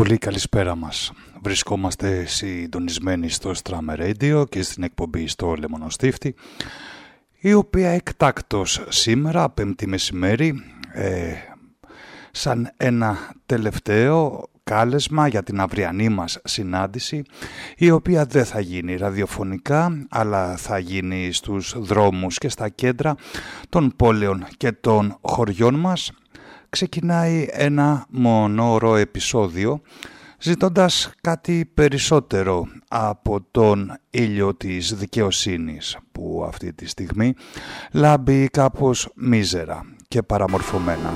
Πολύ καλησπέρα μας. Βρισκόμαστε συντονισμένοι στο Strammer Radio και στην εκπομπή στο Λεμονοστίφτη η οποία εκτάκτος σήμερα, πέμπτη μεσημέρι, ε, σαν ένα τελευταίο κάλεσμα για την αυριανή μας συνάντηση η οποία δεν θα γίνει ραδιοφωνικά αλλά θα γίνει στους δρόμους και στα κέντρα των πόλεων και των χωριών μας ξεκινάει ένα μονόωρο επεισόδιο ζητώντας κάτι περισσότερο από τον ήλιο της δικαιοσύνης που αυτή τη στιγμή λάμπει κάπως μίζερα και παραμορφωμένα.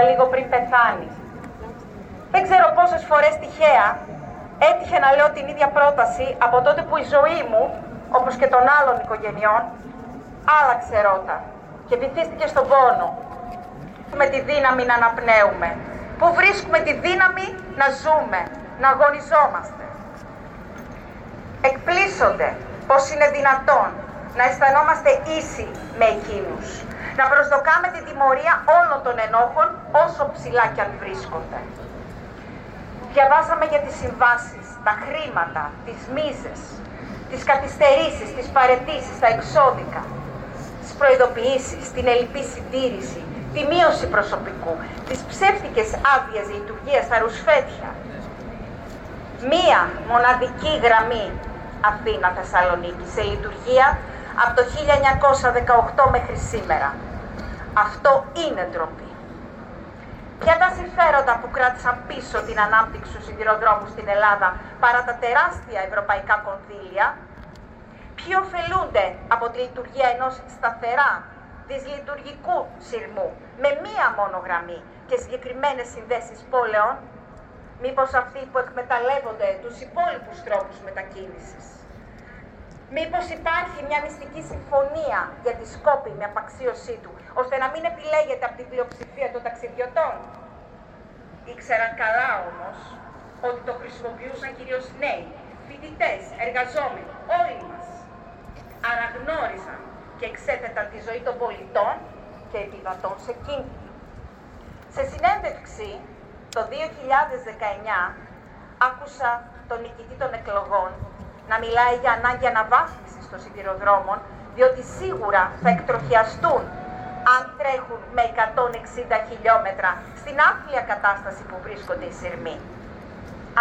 Άτυχη κοπέλα λίγο πριν πεθάνει. Δεν ξέρω πόσες φορές τυχαία έτυχε να λέω την ίδια πρόταση από τότε που η ζωή μου, όπως και των άλλων οικογενειών, άλλαξε ρότα και βυθίστηκε στον πόνο. Με τη δύναμη να αναπνέουμε, που βρίσκουμε τη δύναμη να ζούμε, να αγωνιζόμαστε. Εκπλήσονται πως είναι δυνατόν να αισθανόμαστε ίσοι με εκείνους να προσδοκάμε την τιμωρία όλων των ενόχων όσο ψηλά κι αν βρίσκονται. Διαβάσαμε για τις συμβάσεις, τα χρήματα, τις μίζες, τις καθυστερήσεις, τις παρετήσεις, τα εξώδικα, τις προειδοποιήσεις, την ελληπή συντήρηση, τη μείωση προσωπικού, τις ψεύτικες άδειες λειτουργίας στα ρουσφέτια. Μία μοναδική γραμμή Αθήνα-Θεσσαλονίκη σε λειτουργία από το 1918 μέχρι σήμερα. Αυτό είναι ντροπή. Ποια τα συμφέροντα που που κράτησαν πίσω την ανάπτυξη του σιδηροδρόμους στην Ελλάδα παρά τα τεράστια ευρωπαϊκά κονδύλια, ποιοι ωφελούνται από τη λειτουργία ενός σταθερά δυσλειτουργικού σειρμού με μία μόνο γραμμή και συγκεκριμένες συνδέσεις πόλεων, μήπως αυτοί που εκμεταλλεύονται τους υπόλοιπους τρόπους μετακίνησης; Μήπως υπάρχει μια μυστική συμφωνία για τη σκόπιμη απαξίωσή του, ώστε να μην επιλέγεται από την πλειοψηφία των ταξιδιωτών; Ήξεραν καλά όμως ότι το χρησιμοποιούσαν κυρίως νέοι, φοιτητές, εργαζόμενοι, όλοι μας. Άρα γνώριζαν και εξέθεταν τη ζωή των πολιτών και επιβατών σε κίνδυνο. Σε συνέντευξη το 2019 άκουσα τον νικητή των εκλογών να μιλάει για ανάγκη αναβάθμισης των σιδηροδρόμων, διότι σίγουρα θα εκτροχιαστούν αν τρέχουν με 160 χιλιόμετρα στην άθλια κατάσταση που βρίσκονται οι σειρμοί.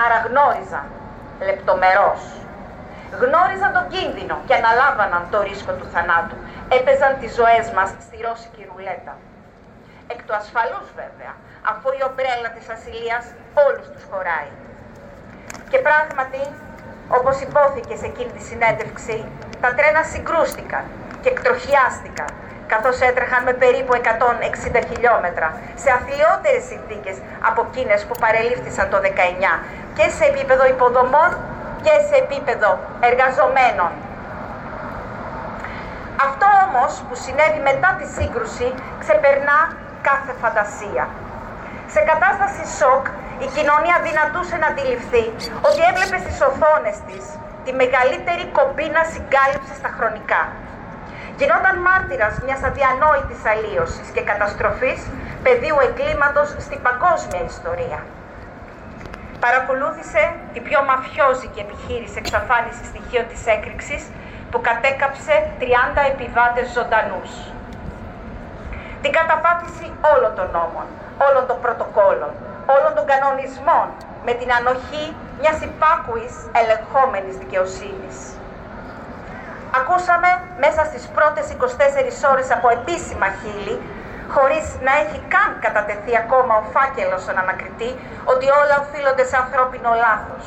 Άρα γνώριζαν λεπτομερώς. Γνώριζαν τον κίνδυνο και αναλάβαναν το ρίσκο του θανάτου. Έπαιζαν τις ζωές μας στη ρώσικη ρουλέτα. Εκ του ασφαλούς βέβαια, αφού η ομπρέλα της ασυλίας όλους τους χωράει. Και πράγματι όπως υπόθηκε σε εκείνη τη συνέντευξη, τα τρένα συγκρούστηκαν και εκτροχιάστηκαν, καθώς έτρεχαν με περίπου 160 χιλιόμετρα, σε αθλιότερες συνθήκες από εκείνες που παρελήφθησαν το 19 και σε επίπεδο υποδομών και σε επίπεδο εργαζομένων. Αυτό όμως που συνέβη μετά τη σύγκρουση ξεπερνά κάθε φαντασία. Σε κατάσταση σοκ η κοινωνία δυνατούσε να αντιληφθεί ότι έβλεπε στις οθόνες της τη μεγαλύτερη κομπίνα συγκάλυψης στα χρονικά. Γινόταν μάρτυρας μιας αδιανόητης αλλίωσης και καταστροφής πεδίου εγκλήματος στην παγκόσμια ιστορία. Παρακολούθησε την πιο μαφιόζικη επιχείρηση εξαφάνισης στοιχείων της έκρηξης που κατέκαψε 30 επιβάτες ζωντανούς. Την καταπάτηση όλων των νόμων, όλων των πρωτοκόλων, όλων των κανονισμών με την ανοχή μιας υπάκουης ελεγχόμενης δικαιοσύνης. Ακούσαμε μέσα στις πρώτες 24 ώρες από επίσημα χείλη, χωρίς να έχει καν κατατεθεί ακόμα ο φάκελος στον ανακριτή, ότι όλα οφείλονται σε ανθρώπινο λάθος.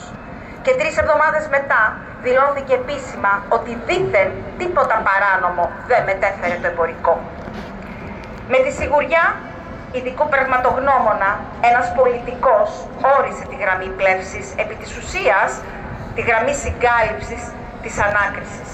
Και τρεις εβδομάδες μετά δηλώθηκε επίσημα ότι δίθεν τίποτα παράνομο δεν μετέφερε το εμπορικό. Με τη σιγουριά ειδικού πραγματογνώμονα, ένας πολιτικός όρισε τη γραμμή πλεύσης, επί της ουσίας τη γραμμή συγκάλυψης της ανάκρισης.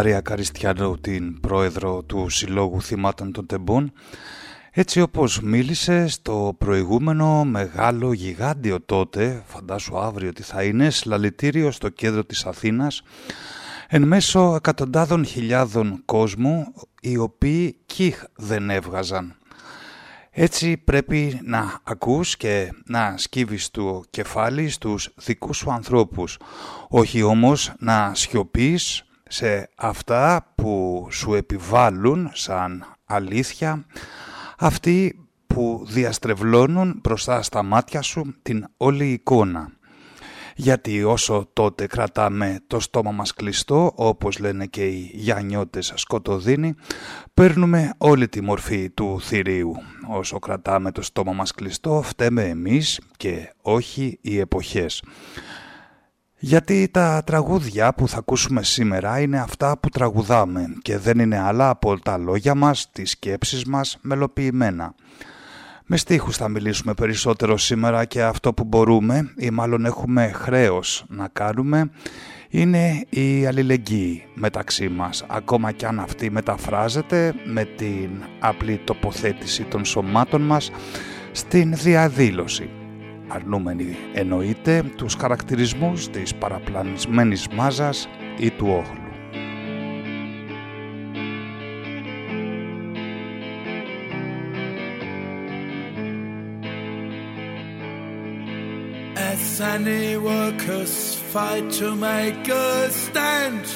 Μαρία Καριστιανού, την πρόεδρο του Συλλόγου Θυμάτων των Τεμπών, έτσι όπως μίλησε στο προηγούμενο μεγάλο γιγάντιο τότε, φαντάσου αύριο τι θα είναι, σλαλητήριο στο κέντρο της Αθήνας, εν μέσω εκατοντάδων χιλιάδων κόσμου, οι οποίοι κιχ δεν έβγαζαν. Έτσι πρέπει να ακούς και να σκύβεις το κεφάλι στους δικούς σου ανθρώπους, όχι όμως να σιωπείς σε αυτά που σου επιβάλλουν σαν αλήθεια, αυτοί που διαστρεβλώνουν μπροστά στα μάτια σου την όλη εικόνα γιατί όσο τότε κρατάμε το στόμα μας κλειστό, όπως λένε και οι γιανιώτες σκοτωδίνοι, παίρνουμε όλη τη μορφή του θηρίου. Όσο κρατάμε το στόμα μας κλειστό, φταίμε εμείς και όχι οι εποχές. Γιατί τα τραγούδια που θα ακούσουμε σήμερα είναι αυτά που τραγουδάμε και δεν είναι άλλα από τα λόγια μας, τις σκέψεις μας μελοποιημένα. Με στίχους θα μιλήσουμε περισσότερο σήμερα και αυτό που μπορούμε ή μάλλον έχουμε χρέος να κάνουμε είναι η αλληλεγγύη μεταξύ μας, ακόμα κι αν αυτή μεταφράζεται με την απλή τοποθέτηση των σωμάτων μας στην διαδήλωση. Αρνούμενοι εννοείται τους χαρακτηρισμούς της παραπλανισμένης μάζας ή του όχλου. any workers fight to make a stand.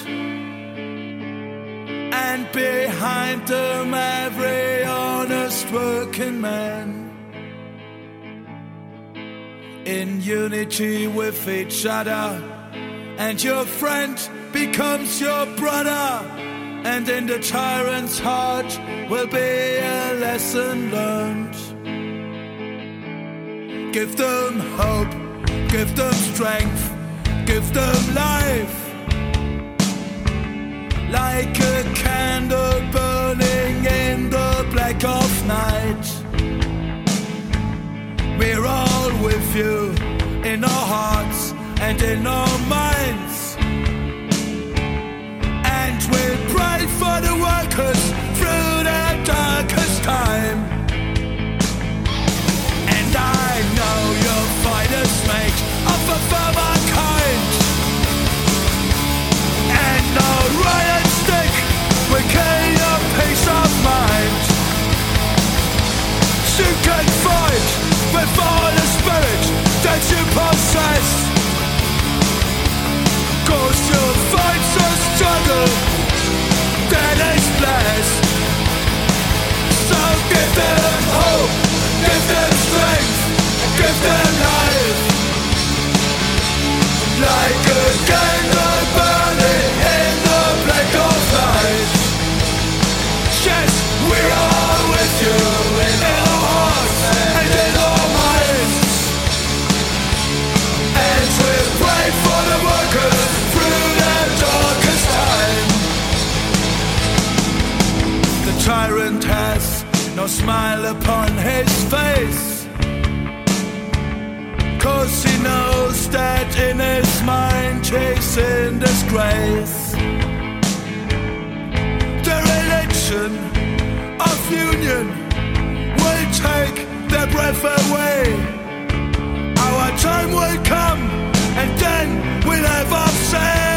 And behind them, every honest working man. In unity with each other, and your friend becomes your brother. And in the tyrant's heart will be a lesson learned. Give them hope Give them strength, give them life. Like a candle with you in our hearts and in our minds. And we'll pray for the workers through their darkest time. And I know you'll fight us, mate for further kind. And no riot stick will kill your peace of mind. You can fight the spirit fight's a struggle. So give them hope, give them strength, give them life. Like a candle no smile upon his face. Cause he knows that in his mind chasing disgrace. The religion of union will take their breath away. Our time will come and then we'll have our say.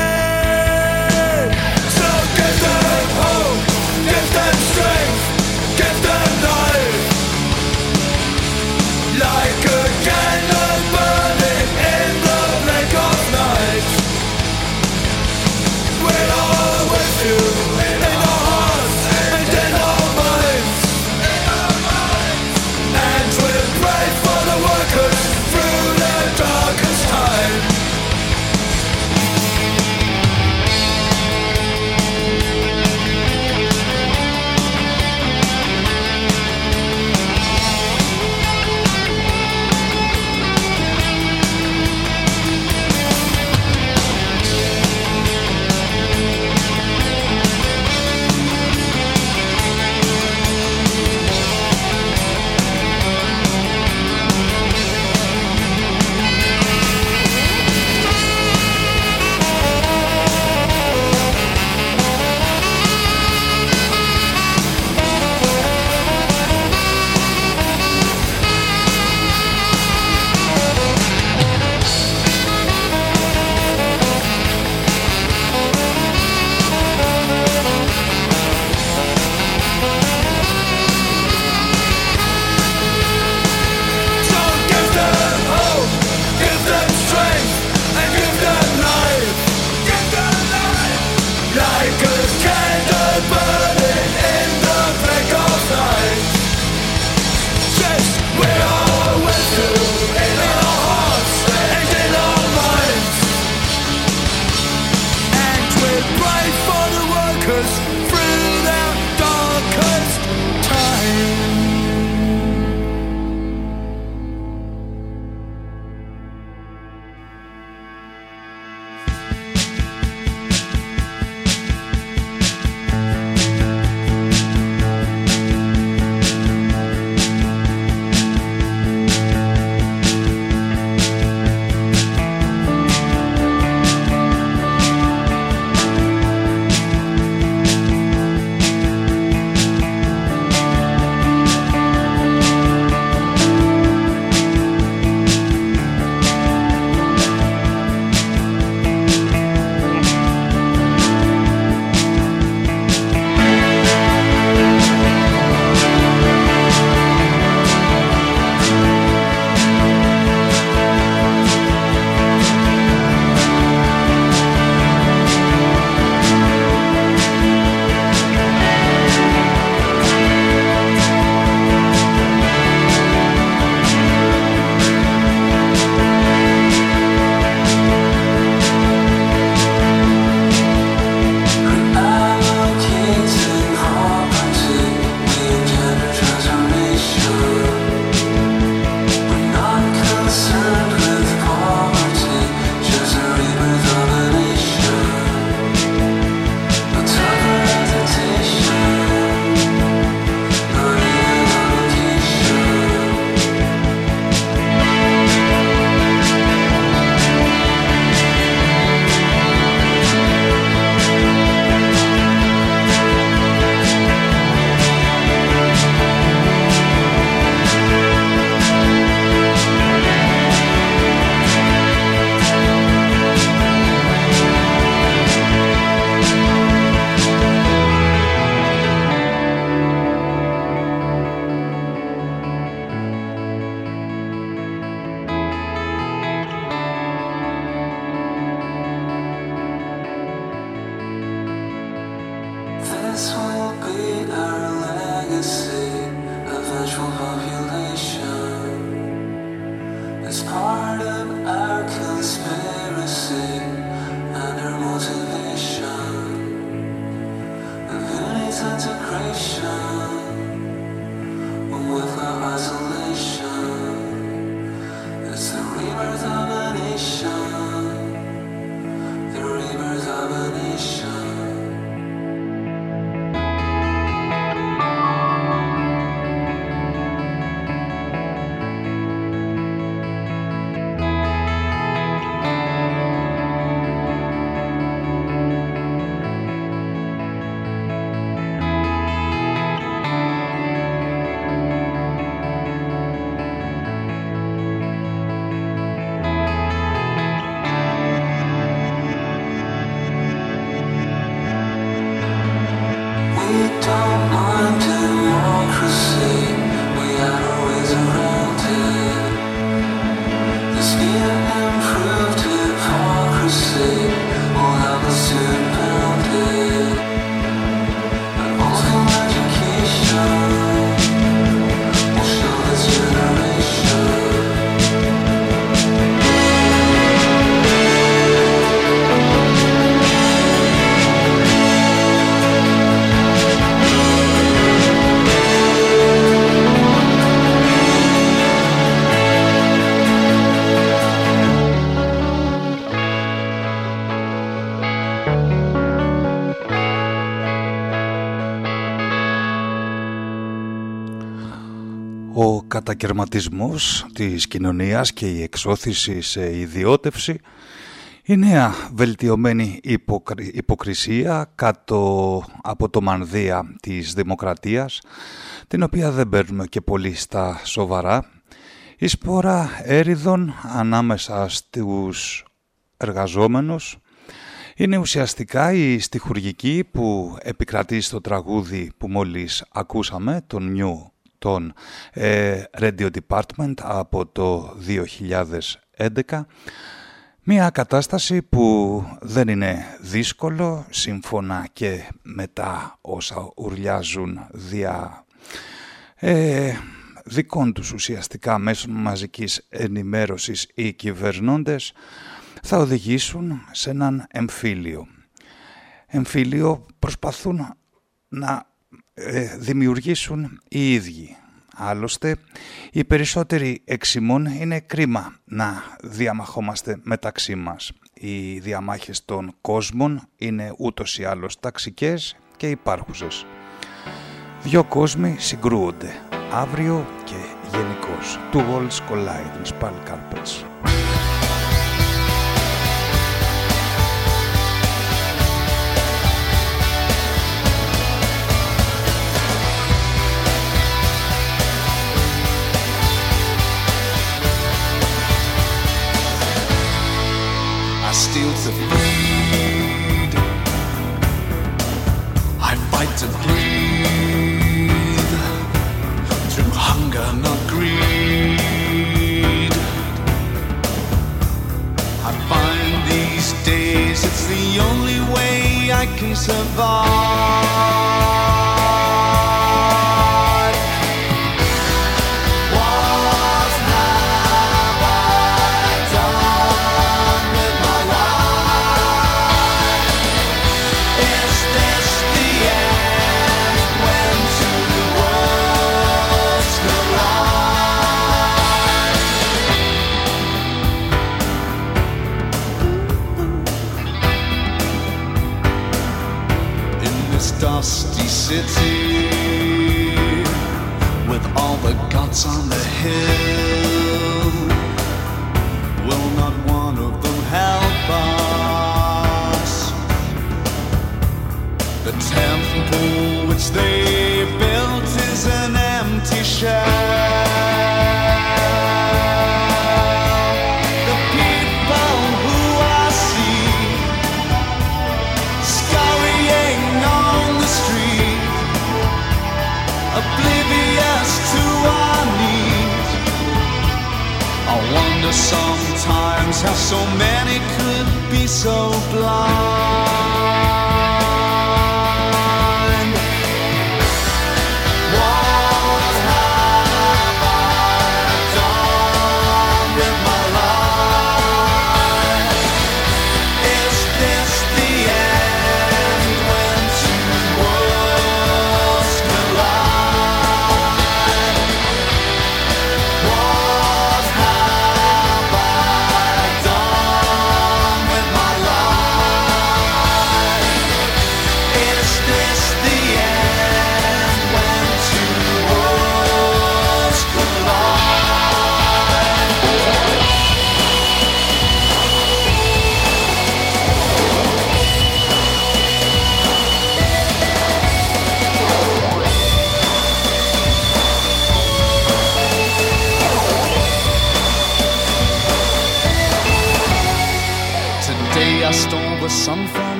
It's part of our conspiracy and our motivation, integration? Κατακαιρματισμός της κοινωνίας και η εξώθηση σε ιδιώτευση, η νέα βελτιωμένη υποκρισία κάτω από το μανδύα της δημοκρατίας, την οποία δεν παίρνουμε και πολύ στα σοβαρά, η σπόρα έριδων ανάμεσα στους εργαζόμενους, είναι ουσιαστικά η στιχουργική που επικρατεί στο τραγούδι που μόλις ακούσαμε, τον New τον ε, Radio Department από το 2011. Μια κατάσταση που δεν είναι δύσκολο, σύμφωνα και μετά όσα ουρλιάζουν δια ε, δικών τους ουσιαστικά μέσων μαζικής ενημέρωσης ή κυβερνώντες, θα οδηγήσουν σε έναν εμφύλιο. Εμφύλιο προσπαθούν να ε, δημιουργήσουν οι ίδιοι. Άλλωστε, οι περισσότεροι εξημών είναι κρίμα να διαμαχόμαστε μεταξύ μας. Οι διαμάχες των κόσμων είναι ούτως ή άλλως ταξικές και υπάρχουσες. Δυο κόσμοι συγκρούονται, αύριο και γενικώς. Two worlds collide in spal carpets. Steal to feed. I fight to breathe through hunger, not greed. I find these days it's the only way I can survive. it's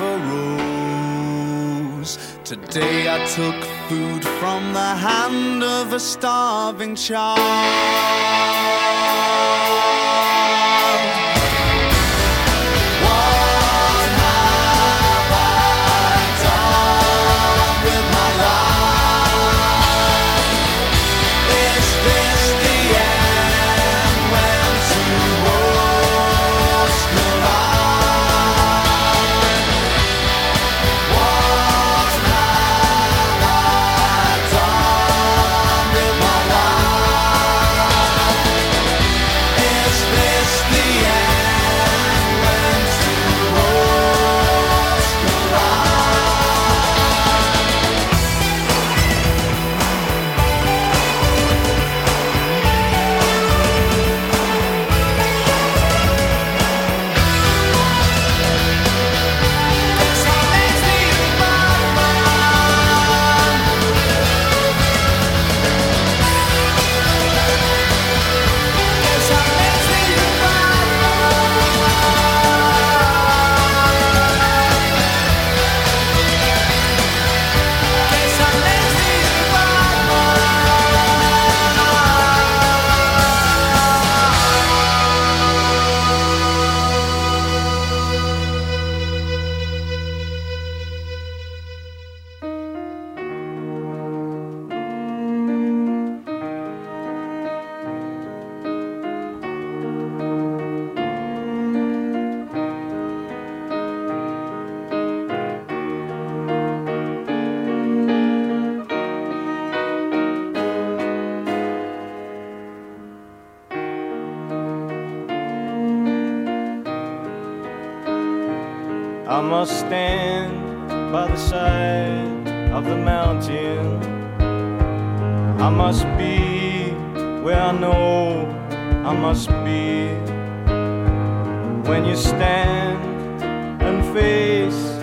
a rose. Today I took food from the hand of a starving child. I must stand by the side of the mountain. I must be where I know I must be. When you stand and face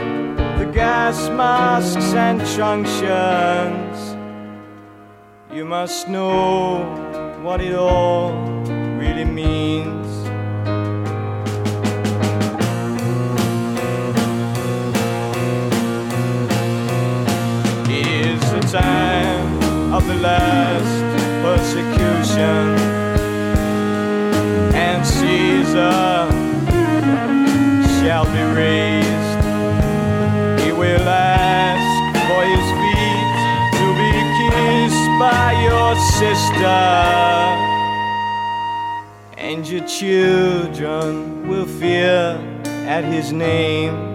the gas masks and junctions, you must know what it all of the last persecution, and Caesar shall be raised. He will ask for his feet to be kissed by your sister, and your children will fear at his name.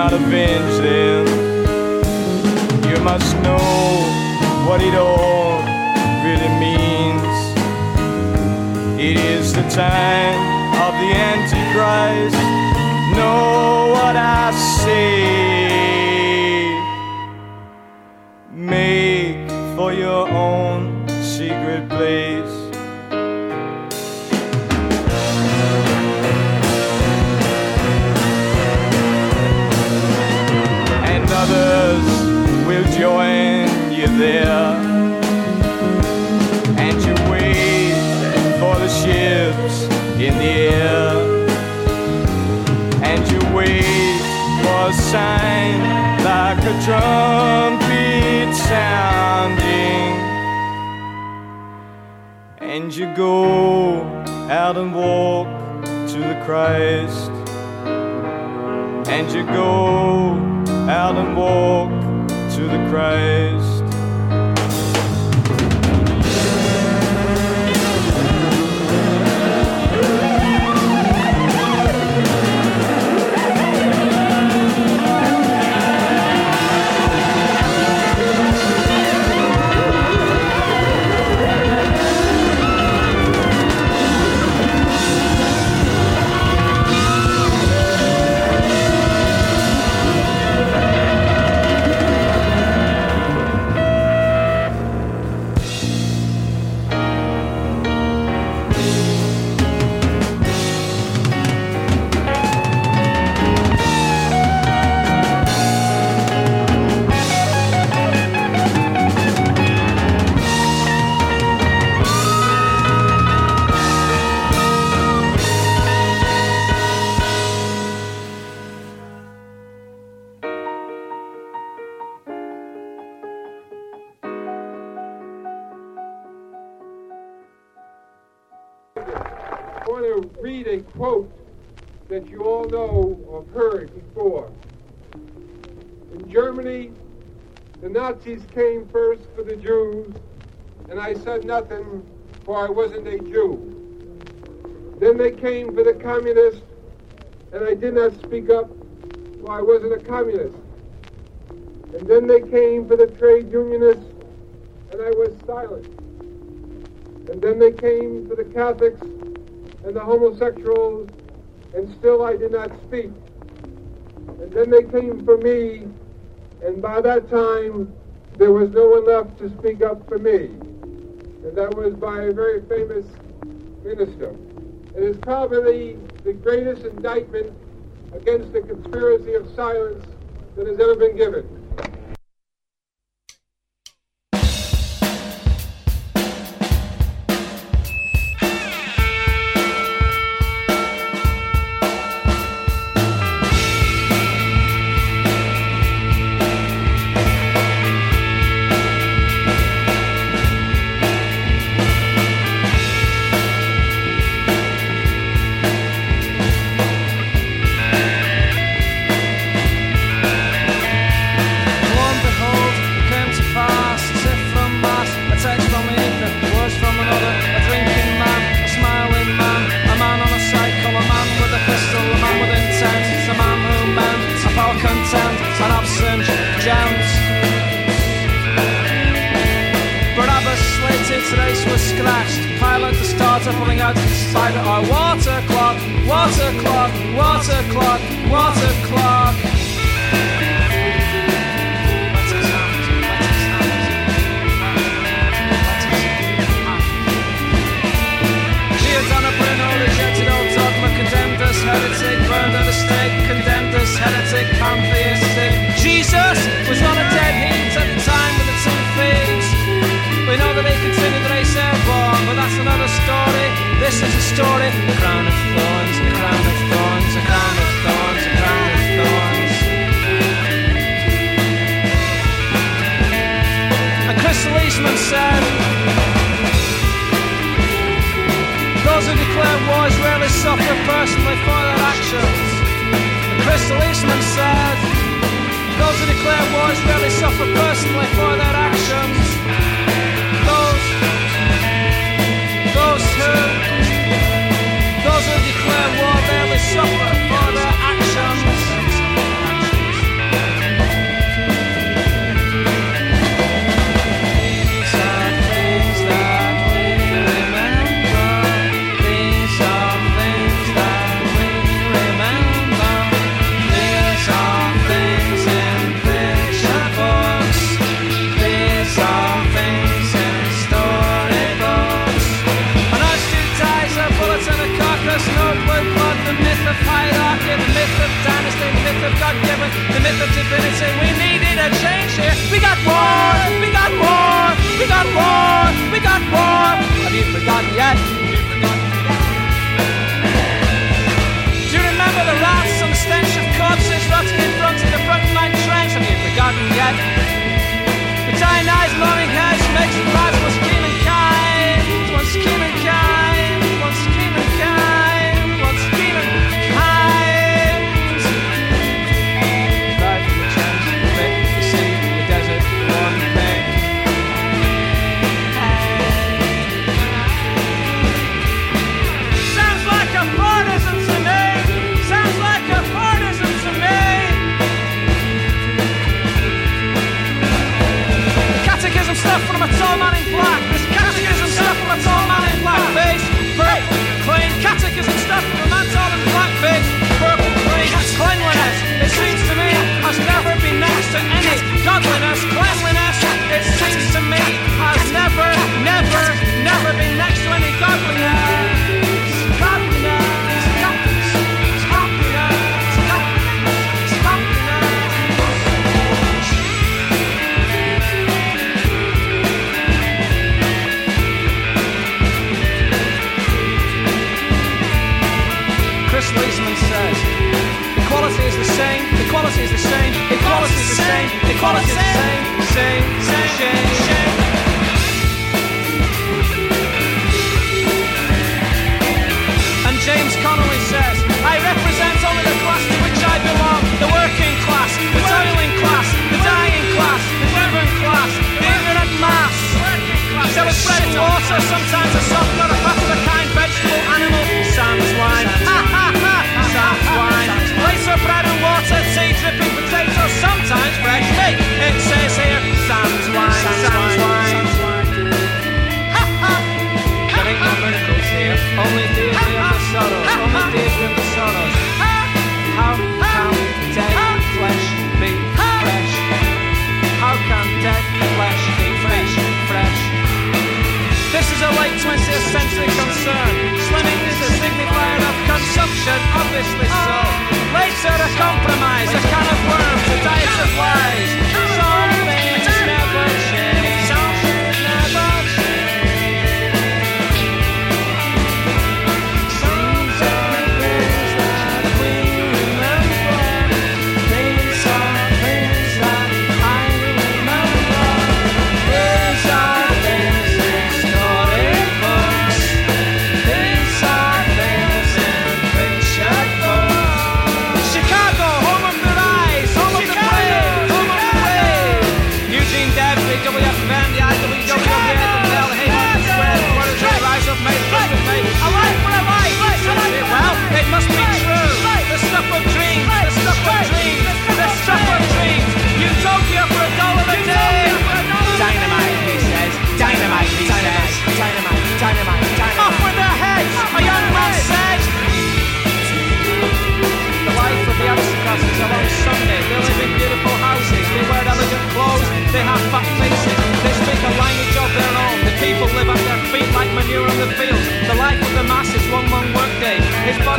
Not avenge them. You must know what it all really means. It is the time of the Antichrist. Know what I say. Make for your own secret place. In the air. And you wait for a sign like a trumpet sounding. And you go out and walk to the Christ and you go out and walk to the Christ. All know or heard before. In Germany, the Nazis came first for the Jews, and I said nothing, for I wasn't a Jew. Then they came for the communists, and I did not speak up, for I wasn't a communist. And then they came for the trade unionists, and I was silent. And then they came for the Catholics and the homosexuals, and still I did not speak. And then they came for me, and by that time there was no one left to speak up for me. And that was by a very famous minister. It is probably the greatest indictment against the conspiracy of silence that has ever been given. isolationist said, those who declare war is rarely suffer personally for their actions. life. The Chinese money cash makes it right. all man in black. There's catechism stuff that's all man in black face, Purple, plain. Catechism stuff that's all in black face, Purple, plain. Cleanliness. It seems to me has never been next to any godliness. Cleanliness. It seems to me has never, never, never been next to any godliness.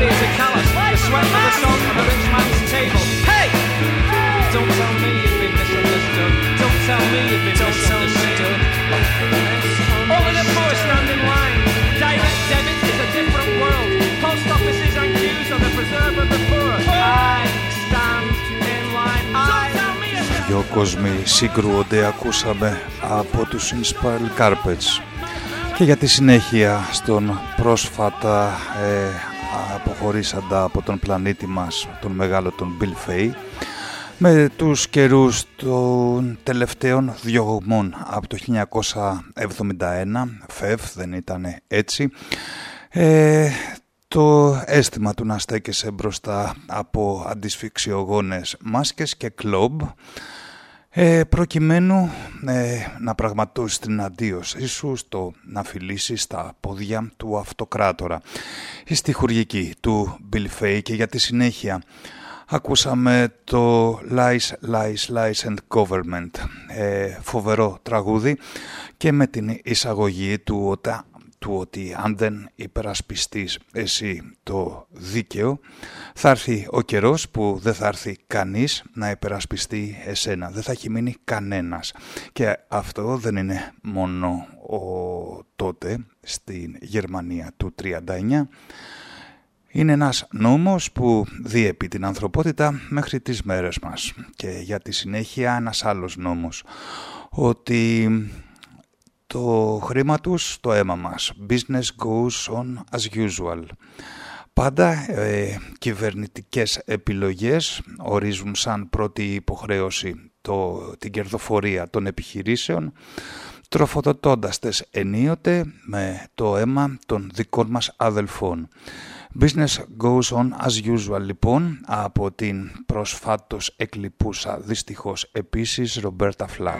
body is Don't tell me you've been line. Direct debit is a different world. Post offices and Δυο κόσμοι συγκρούονται ακούσαμε από τους Inspired Carpets και για τη συνέχεια στον πρόσφατα ε, αποχωρήσαντα από τον πλανήτη μας τον μεγάλο τον Bill Fay με τους καιρούς των τελευταίων διωγμών από το 1971 φευ δεν ήταν έτσι ε, το αίσθημα του να στέκεσαι μπροστά από αντισφυξιογόνες μάσκες και κλόμπ ε, προκειμένου ε, να πραγματώσεις την αντίωση σου στο να φιλήσεις στα πόδια του αυτοκράτορα. Η στιχουργική του Bill Fay και για τη συνέχεια ακούσαμε το Lies, Lies, Lies and Government, ε, φοβερό τραγούδι και με την εισαγωγή του ότι του ότι αν δεν υπερασπιστείς εσύ το δίκαιο θα έρθει ο καιρός που δεν θα έρθει κανείς να υπερασπιστεί εσένα. Δεν θα έχει μείνει κανένας. Και αυτό δεν είναι μόνο ο τότε στην Γερμανία του 39. Είναι ένας νόμος που διέπει την ανθρωπότητα μέχρι τις μέρες μας. Και για τη συνέχεια ένας άλλος νόμος. Ότι το χρήμα τους το αίμα μας. Business goes on as usual. Πάντα ε, κυβερνητικές επιλογές ορίζουν σαν πρώτη υποχρέωση το, την κερδοφορία των επιχειρήσεων τροφοδοτώντας τες ενίοτε με το αίμα των δικών μας αδελφών. Business goes on as usual λοιπόν από την προσφάτως εκλειπούσα δυστυχώς επίσης Ρομπέρτα Φλάκ.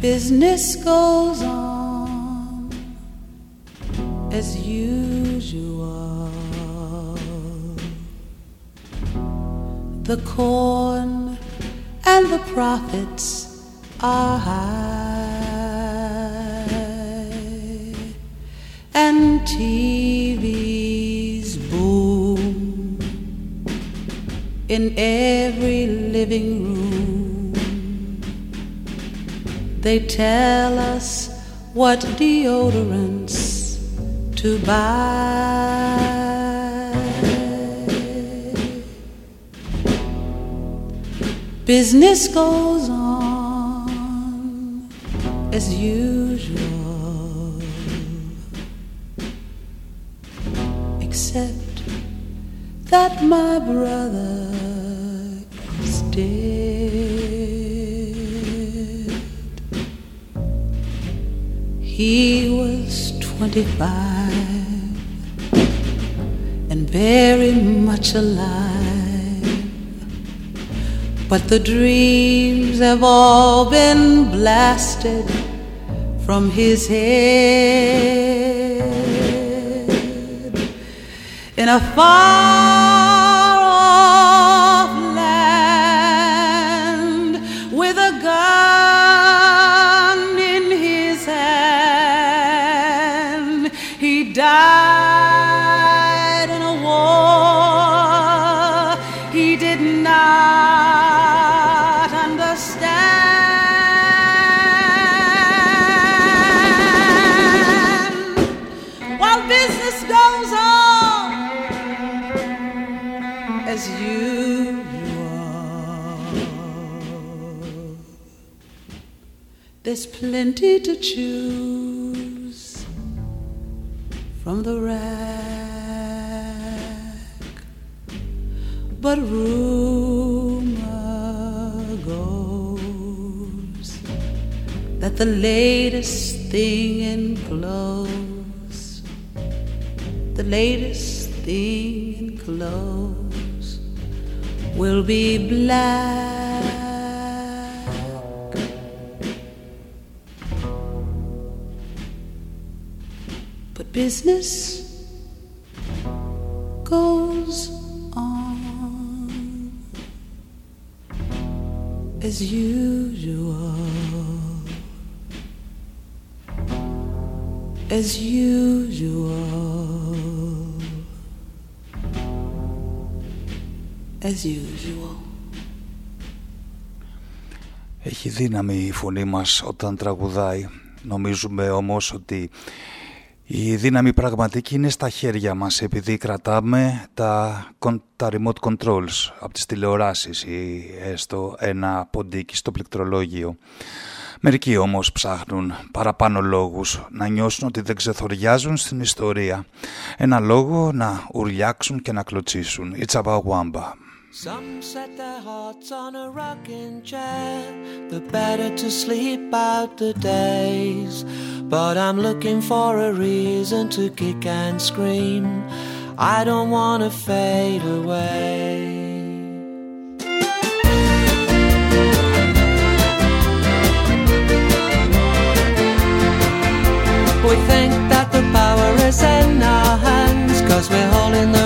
Business goes on as usual. The corn and the profits are high, and TVs boom in every living room. They tell us what deodorants to buy. Business goes on as usual, except that my brother is dead. He was 25 and very much alive. But the dreams have all been blasted from his head. In a far to choose from the rack. But rumor goes that the latest thing in clothes, the latest thing in clothes will be black. Έχει δύναμη η φωνή μας όταν τραγουδάει. Νομίζουμε όμως ότι η δύναμη πραγματική είναι στα χέρια μας επειδή κρατάμε τα, τα remote controls από τις τηλεοράσεις ή έστω ένα ποντίκι στο πληκτρολόγιο. Μερικοί όμως ψάχνουν παραπάνω λόγους να νιώσουν ότι δεν ξεθοριάζουν στην ιστορία. Ένα λόγο να ουρλιάξουν και να κλωτσίσουν. It's about Wamba. Some set their hearts on a rocking chair, the better to sleep out the days. But I'm looking for a reason to kick and scream. I don't want to fade away. We think that the power is in our hands, cause we're holding the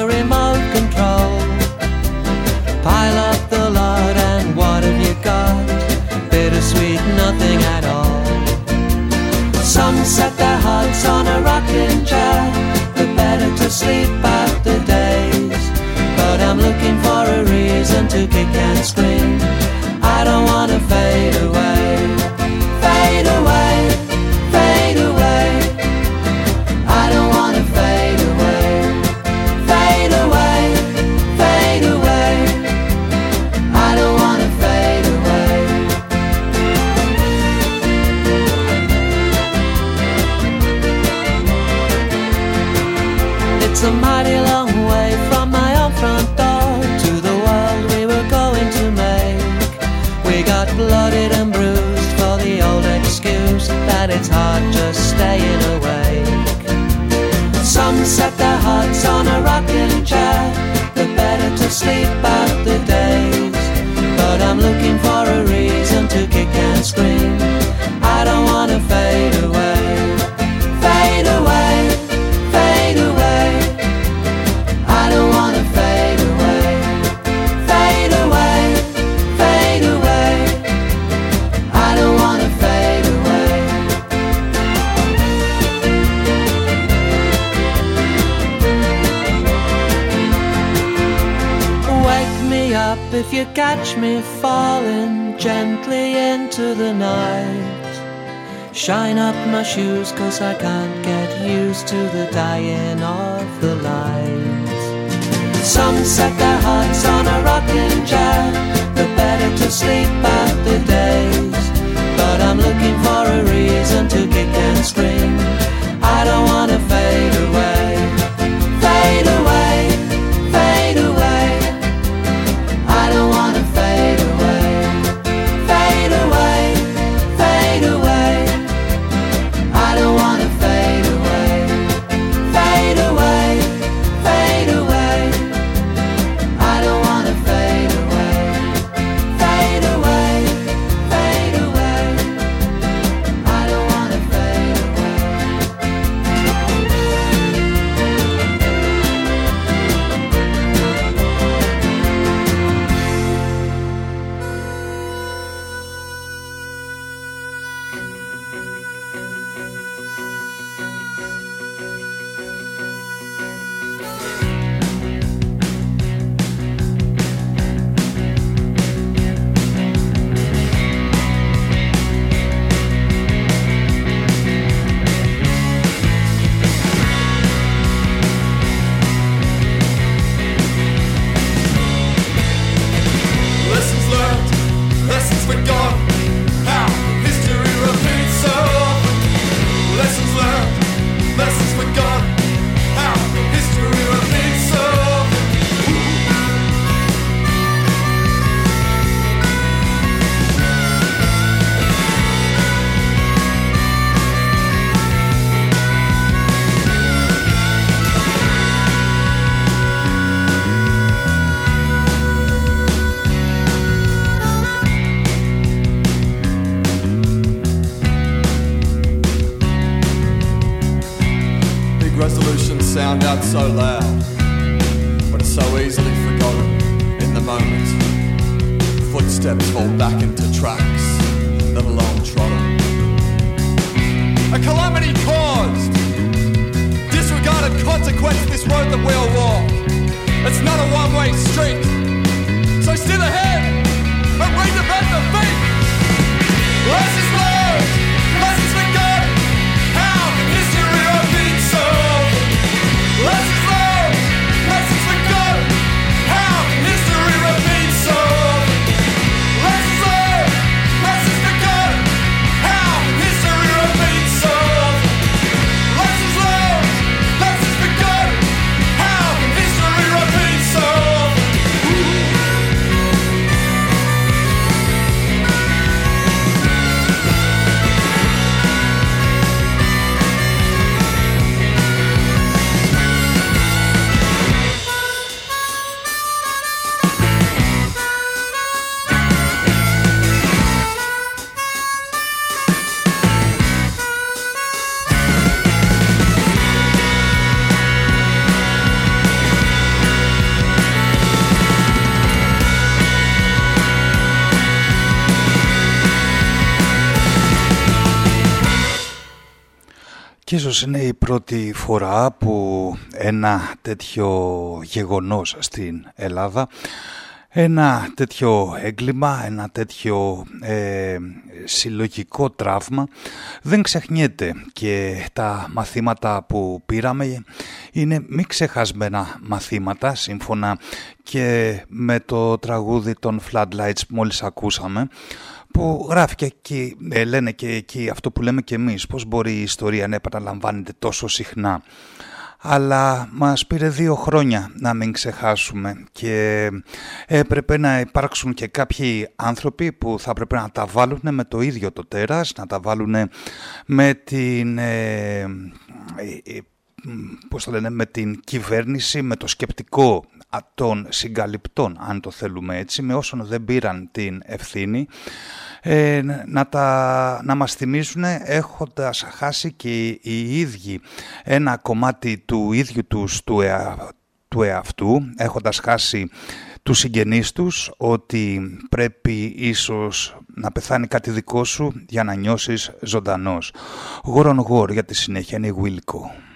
set their hearts on a rocking chair, the better to sleep out the days. But I'm looking for a reason to kick and scream. I don't wanna fade away, set their hearts on a rocking chair, the better to sleep out Shine up my shoes cause I can't get used to the dying of the light. Some set their hearts on a rocking chair, the better to sleep out the days. But I'm looking for a reason to kick and scream. I don't wanna fade Και ίσως είναι η πρώτη φορά που ένα τέτοιο γεγονός στην Ελλάδα, ένα τέτοιο έγκλημα, ένα τέτοιο ε, συλλογικό τραύμα δεν ξεχνιέται. Και τα μαθήματα που πήραμε είναι μη ξεχασμένα μαθήματα σύμφωνα και με το τραγούδι των Floodlights που μόλις ακούσαμε που γράφει και εκεί, ε, λένε και εκεί αυτό που λέμε και εμείς, πώς μπορεί η ιστορία να επαναλαμβάνεται τόσο συχνά. Αλλά μας πήρε δύο χρόνια να μην ξεχάσουμε και έπρεπε να υπάρξουν και κάποιοι άνθρωποι που θα έπρεπε να τα βάλουν με το ίδιο το τέρας, να τα βάλουν με την... ε, ε, ε, πώς το λένε, με την κυβέρνηση, με το σκεπτικό α, των συγκαλυπτών, αν το θέλουμε έτσι, με όσων δεν πήραν την ευθύνη, ε, να, τα, να μας θυμίζουν έχοντας χάσει και οι ίδιοι ένα κομμάτι του ίδιου τους του, εα, του εαυτού, έχοντας χάσει τους συγγενείς τους, ότι πρέπει ίσως να πεθάνει κάτι δικό σου για να νιώσεις ζωντανός. Γόρον γόρ για τη συνέχεια είναι η Wilco.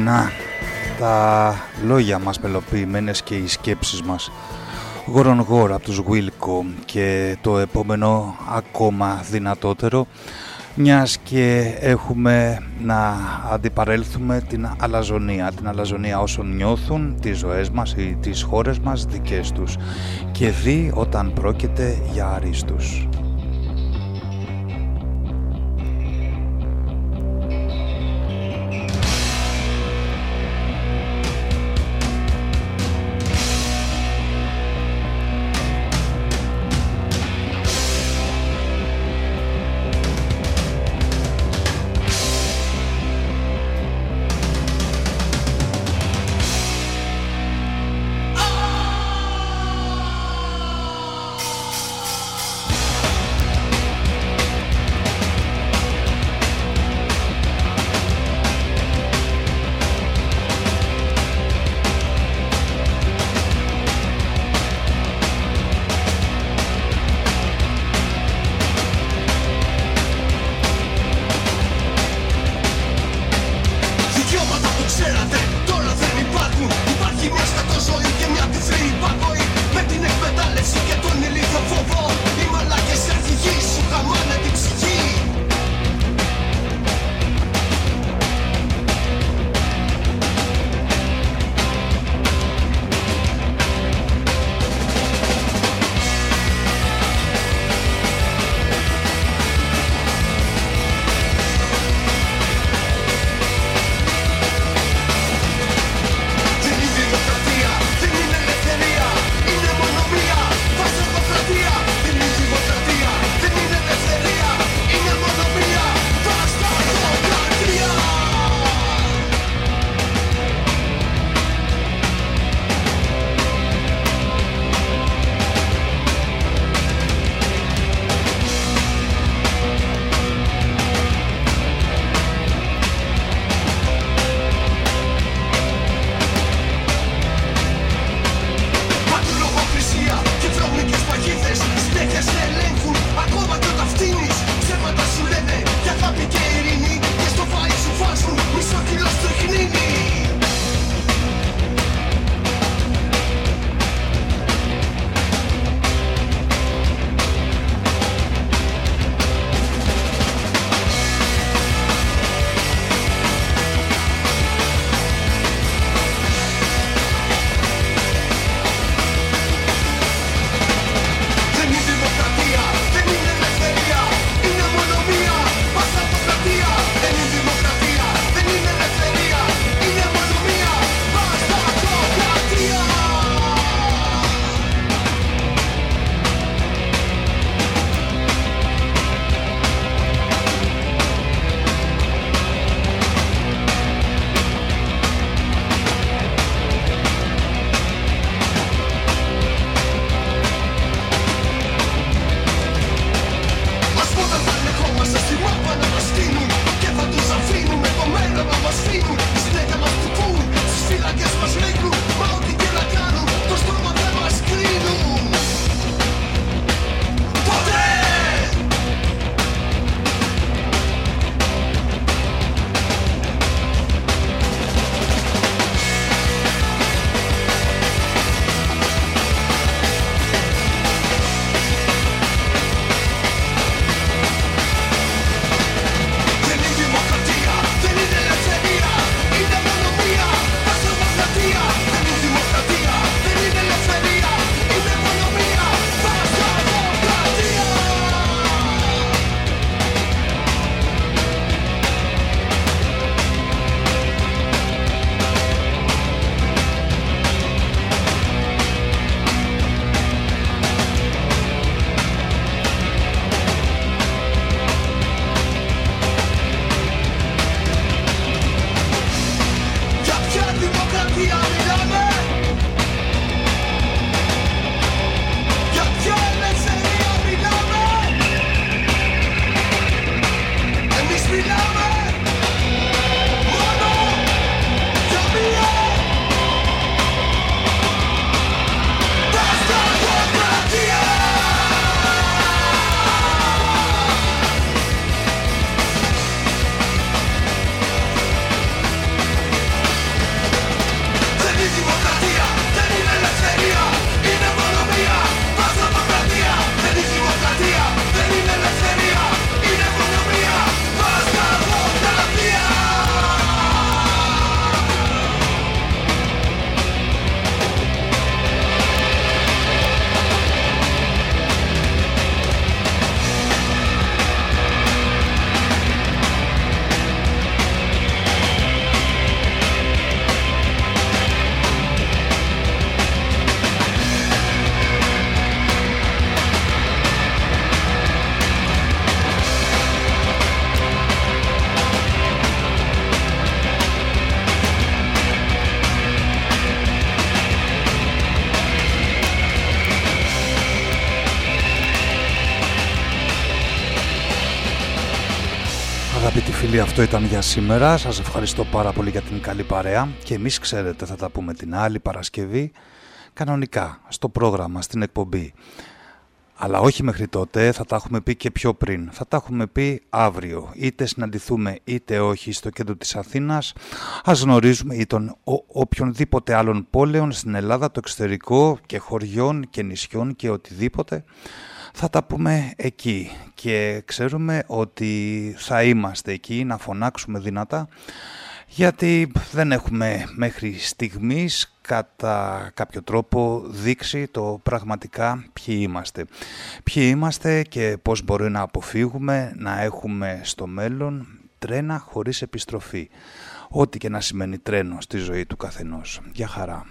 Μελοποιημένα τα λόγια μας μελοποιημένες και οι σκέψεις μας γόρον γόρα από τους Wilco και το επόμενο ακόμα δυνατότερο μιας και έχουμε να αντιπαρέλθουμε την αλαζονία την αλαζονία όσων νιώθουν τις ζωές μας ή τις χώρες μας δικές τους και δει όταν πρόκειται για αρίστους. Αυτό ήταν για σήμερα. Σας ευχαριστώ πάρα πολύ για την καλή παρέα και εμείς ξέρετε θα τα πούμε την άλλη Παρασκευή κανονικά στο πρόγραμμα, στην εκπομπή. Αλλά όχι μέχρι τότε, θα τα έχουμε πει και πιο πριν. Θα τα έχουμε πει αύριο. Είτε συναντηθούμε είτε όχι στο κέντρο της Αθήνας. Ας γνωρίζουμε ή τον οποιονδήποτε άλλων πόλεων στην Ελλάδα, το εξωτερικό και χωριών και νησιών και οτιδήποτε θα τα πούμε εκεί και ξέρουμε ότι θα είμαστε εκεί να φωνάξουμε δυνατά γιατί δεν έχουμε μέχρι στιγμής κατά κάποιο τρόπο δείξει το πραγματικά ποιοι είμαστε. Ποιοι είμαστε και πώς μπορεί να αποφύγουμε να έχουμε στο μέλλον τρένα χωρίς επιστροφή. Ό,τι και να σημαίνει τρένο στη ζωή του καθενός. Για χαρά.